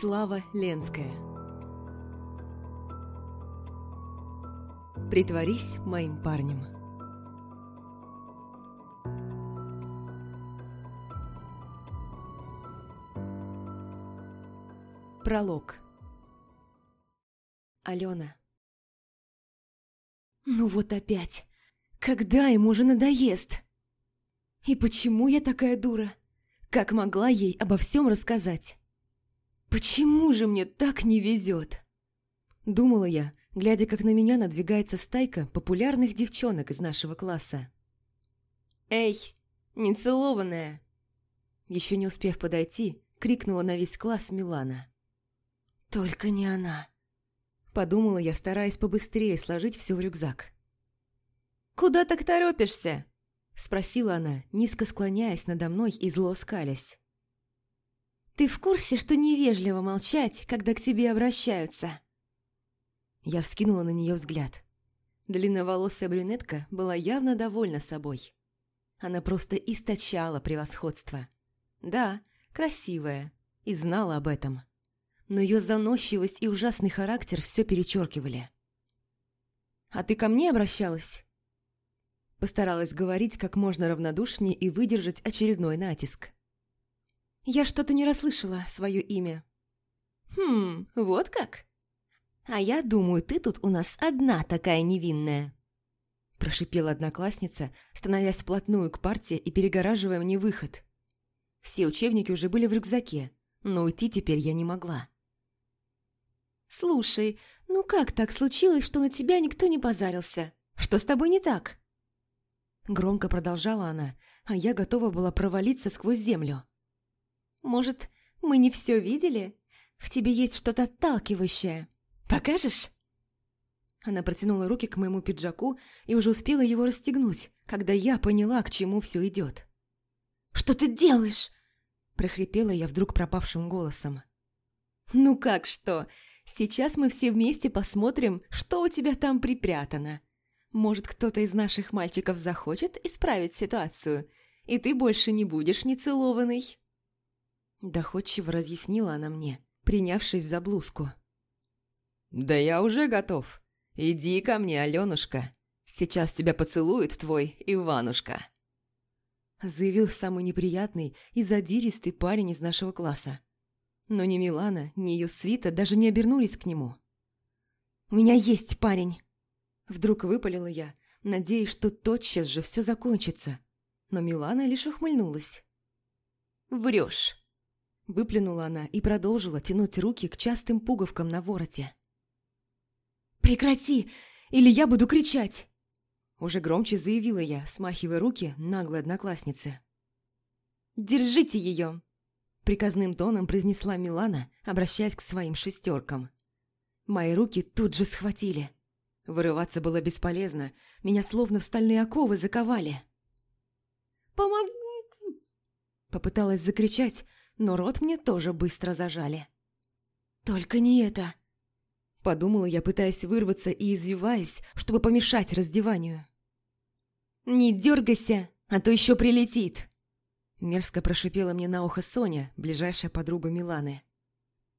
Слава Ленская Притворись моим парнем Пролог Алена Ну вот опять. Когда ему уже надоест? И почему я такая дура? Как могла ей обо всем рассказать? Почему же мне так не везет? Думала я, глядя, как на меня надвигается стайка популярных девчонок из нашего класса. «Эй, нецелованная!» Еще не успев подойти, крикнула на весь класс Милана. «Только не она!» Подумала я, стараясь побыстрее сложить все в рюкзак. «Куда так торопишься?» Спросила она, низко склоняясь надо мной и зло скалясь. «Ты в курсе, что невежливо молчать, когда к тебе обращаются?» Я вскинула на нее взгляд. Длинноволосая брюнетка была явно довольна собой. Она просто источала превосходство. Да, красивая, и знала об этом. Но ее заносчивость и ужасный характер все перечеркивали. «А ты ко мне обращалась?» Постаралась говорить как можно равнодушнее и выдержать очередной натиск. «Я что-то не расслышала свое имя». «Хм, вот как?» «А я думаю, ты тут у нас одна такая невинная». Прошипела одноклассница, становясь вплотную к парте и перегораживая мне выход. Все учебники уже были в рюкзаке, но уйти теперь я не могла. «Слушай, ну как так случилось, что на тебя никто не позарился? Что с тобой не так?» Громко продолжала она, а я готова была провалиться сквозь землю. «Может, мы не все видели? В тебе есть что-то отталкивающее. Покажешь?» Она протянула руки к моему пиджаку и уже успела его расстегнуть, когда я поняла, к чему все идет. «Что ты делаешь?» – прохрипела я вдруг пропавшим голосом. «Ну как что? Сейчас мы все вместе посмотрим, что у тебя там припрятано. Может, кто-то из наших мальчиков захочет исправить ситуацию, и ты больше не будешь нецелованный?» Доходчиво разъяснила она мне, принявшись за блузку. «Да я уже готов. Иди ко мне, Аленушка. Сейчас тебя поцелует твой Иванушка». Заявил самый неприятный и задиристый парень из нашего класса. Но ни Милана, ни ее свита даже не обернулись к нему. «У меня есть парень!» Вдруг выпалила я, надеясь, что тотчас же все закончится. Но Милана лишь ухмыльнулась. «Врешь!» Выплюнула она и продолжила тянуть руки к частым пуговкам на вороте. «Прекрати, или я буду кричать!» Уже громче заявила я, смахивая руки наглой одноклассницы. «Держите ее!» Приказным тоном произнесла Милана, обращаясь к своим шестеркам. Мои руки тут же схватили. Вырываться было бесполезно, меня словно в стальные оковы заковали. «Помоги!» Попыталась закричать, но рот мне тоже быстро зажали. «Только не это!» Подумала я, пытаясь вырваться и извиваясь, чтобы помешать раздеванию. «Не дергайся, а то еще прилетит!» Мерзко прошипела мне на ухо Соня, ближайшая подруга Миланы.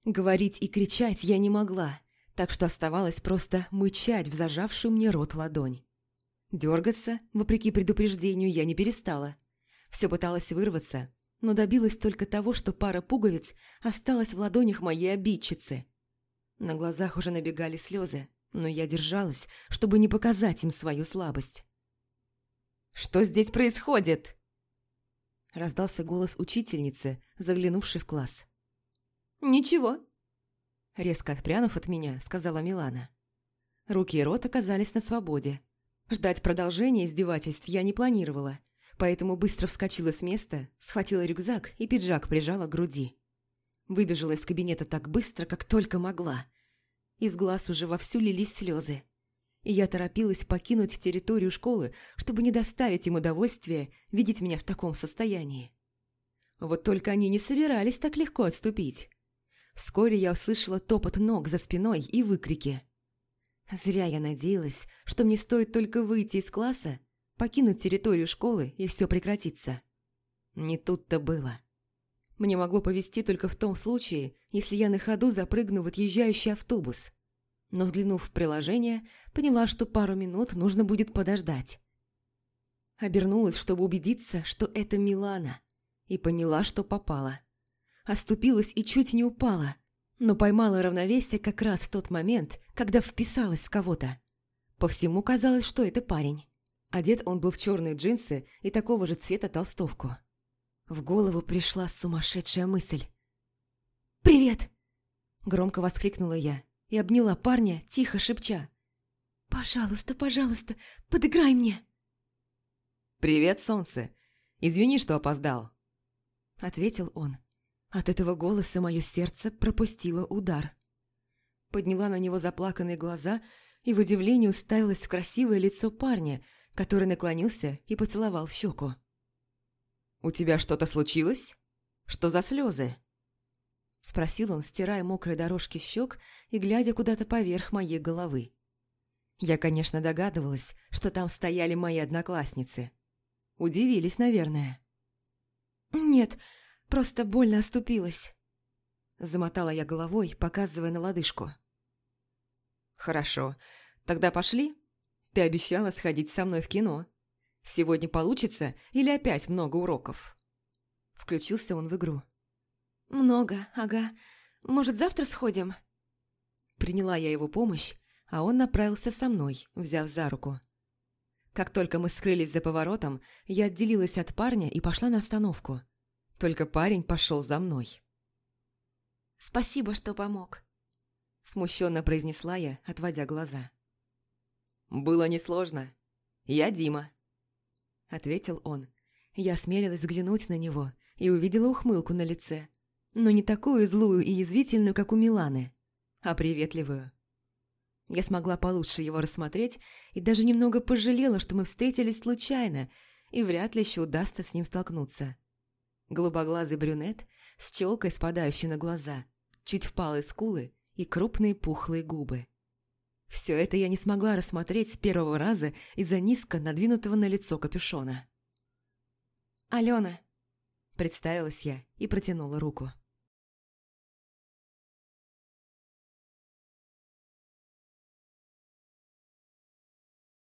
Говорить и кричать я не могла, так что оставалось просто мычать в зажавшую мне рот ладонь. Дергаться, вопреки предупреждению, я не перестала. Все пыталась вырваться, но добилась только того, что пара пуговиц осталась в ладонях моей обидчицы. На глазах уже набегали слезы, но я держалась, чтобы не показать им свою слабость. «Что здесь происходит?» Раздался голос учительницы, заглянувшей в класс. «Ничего», Резко отпрянув от меня, сказала Милана. Руки и рот оказались на свободе. Ждать продолжения издевательств я не планировала, поэтому быстро вскочила с места, схватила рюкзак и пиджак прижала к груди. Выбежала из кабинета так быстро, как только могла. Из глаз уже вовсю лились слезы. И я торопилась покинуть территорию школы, чтобы не доставить им удовольствия видеть меня в таком состоянии. Вот только они не собирались так легко отступить. Вскоре я услышала топот ног за спиной и выкрики. Зря я надеялась, что мне стоит только выйти из класса, покинуть территорию школы, и все прекратится. Не тут-то было. Мне могло повезти только в том случае, если я на ходу запрыгну в отъезжающий автобус. Но взглянув в приложение, поняла, что пару минут нужно будет подождать. Обернулась, чтобы убедиться, что это Милана, и поняла, что попала. Оступилась и чуть не упала, но поймала равновесие как раз в тот момент, когда вписалась в кого-то. По всему казалось, что это парень. Одет он был в черные джинсы и такого же цвета толстовку. В голову пришла сумасшедшая мысль. «Привет!» Громко воскликнула я и обняла парня, тихо шепча. «Пожалуйста, пожалуйста, подыграй мне!» «Привет, солнце! Извини, что опоздал!» Ответил он. От этого голоса мое сердце пропустило удар. Подняла на него заплаканные глаза и в удивлении уставилась в красивое лицо парня, который наклонился и поцеловал в щеку. «У тебя что-то случилось? Что за слезы?» Спросил он, стирая мокрые дорожки щек и глядя куда-то поверх моей головы. Я, конечно, догадывалась, что там стояли мои одноклассницы. Удивились, наверное. «Нет, просто больно оступилась», – замотала я головой, показывая на лодыжку. «Хорошо, тогда пошли. Ты обещала сходить со мной в кино». Сегодня получится или опять много уроков?» Включился он в игру. «Много, ага. Может, завтра сходим?» Приняла я его помощь, а он направился со мной, взяв за руку. Как только мы скрылись за поворотом, я отделилась от парня и пошла на остановку. Только парень пошел за мной. «Спасибо, что помог», – смущенно произнесла я, отводя глаза. «Было несложно. Я Дима». – ответил он. Я осмелилась взглянуть на него и увидела ухмылку на лице. Но не такую злую и язвительную, как у Миланы, а приветливую. Я смогла получше его рассмотреть и даже немного пожалела, что мы встретились случайно, и вряд ли еще удастся с ним столкнуться. Голубоглазый брюнет с челкой, спадающей на глаза, чуть впалые скулы и крупные пухлые губы. Все это я не смогла рассмотреть с первого раза из-за низко надвинутого на лицо капюшона. «Алена», – представилась я и протянула руку.